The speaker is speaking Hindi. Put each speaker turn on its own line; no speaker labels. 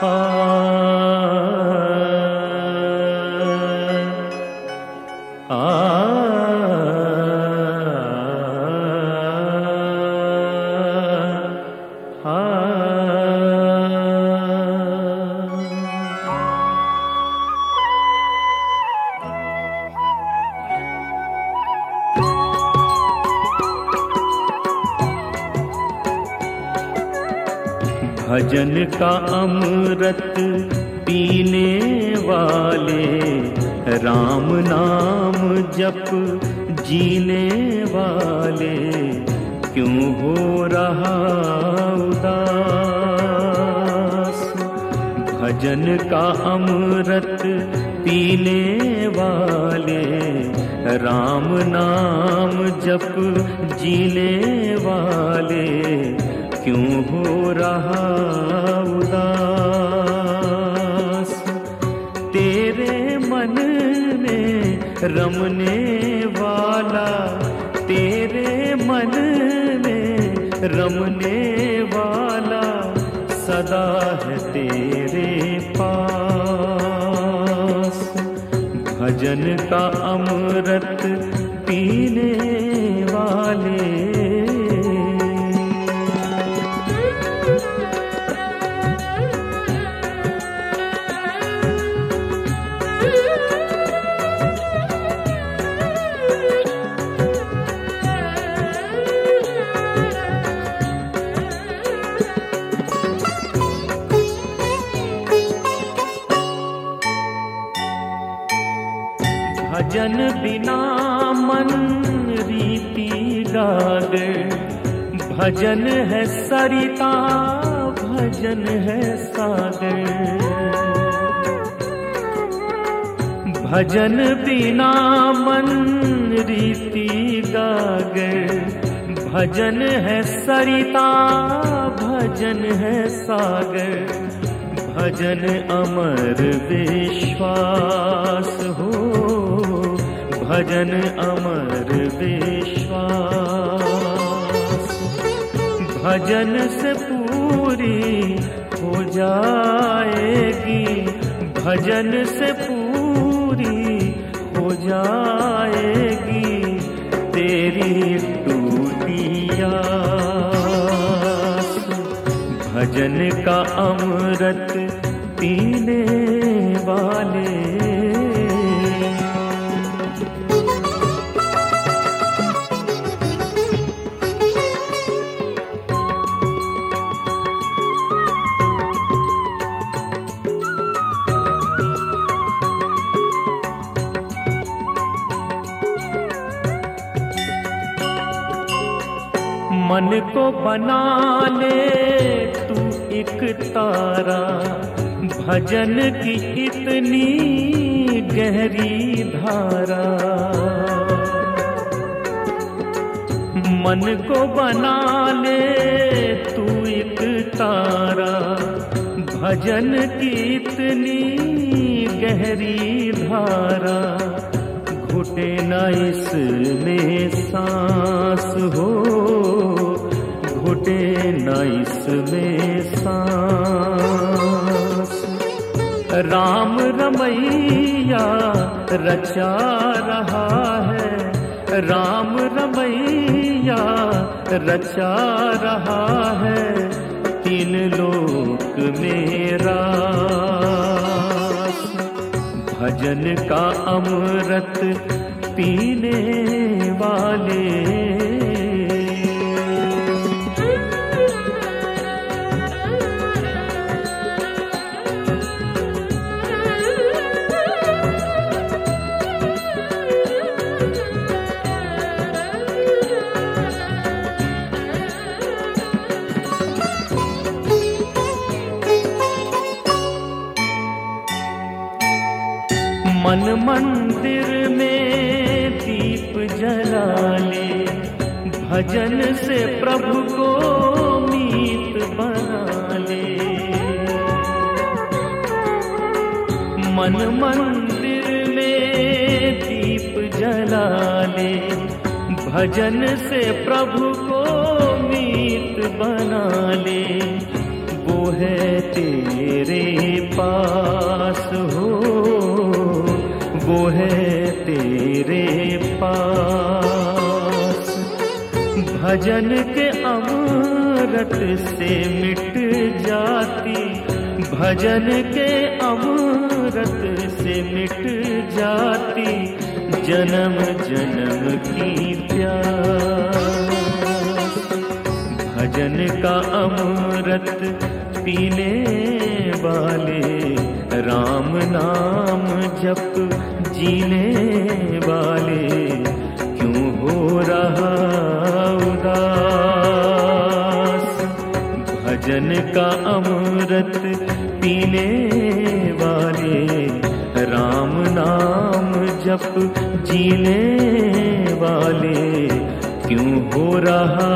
Ah. भजन का अमृत पीने वाले, राम नाम जप जीने वाले। क्यों हो रहा उदास? भजन का अमृत पीने वाले, राम नाम जप जीने वाले। क्यों हो रहा उदास? तेरे मन में रमने वाला, तेरे मन में रमने वाला सदा है तेरे पास। भजन का अमृत पीने भजन बिना मन रीति गागे भजन है सरिता, भजन है सागर भजन बिना मन रीति गागे भजन है सरिता, भजन है सागर भजन अमर विश्वास हो। भजन अमर विश्वास। भजन से पूरी हो जाएगी। भजन से पूरी हो जाएगी। तेरी टूटियास भजन का अमृत पीने मन को बना ले तू एक तारा। भजन की इतनी गहरी धारा। मन को बना ले तू एक तारा। भजन की इतनी गहरी धारा। घुटे न इसमें सांस हो। घुटे न इसमें सांस। राम रमैया रचा रहा है। राम रमैया रचा रहा है। तीन लोक मेरा। भजन का अमृत पीने वाले मन मंदिर में दीप जला ले। भजन से प्रभु को मीत बना ले। मन मंदिर में दीप जला ले। भजन से प्रभु को मीत बना ले। वो है तेरे वो है तेरे पास। भजन के अमृत से मिट जाती, भजन के अमृत से मिट जाती, जन्म जन्म की प्यास। भजन का अमृत पीने वाले राम नाम जप जीने वाले, क्यों हो रहा उदास? भजन का अमृत पीने वाले, राम नाम जप जीने वाले, क्यों हो रहा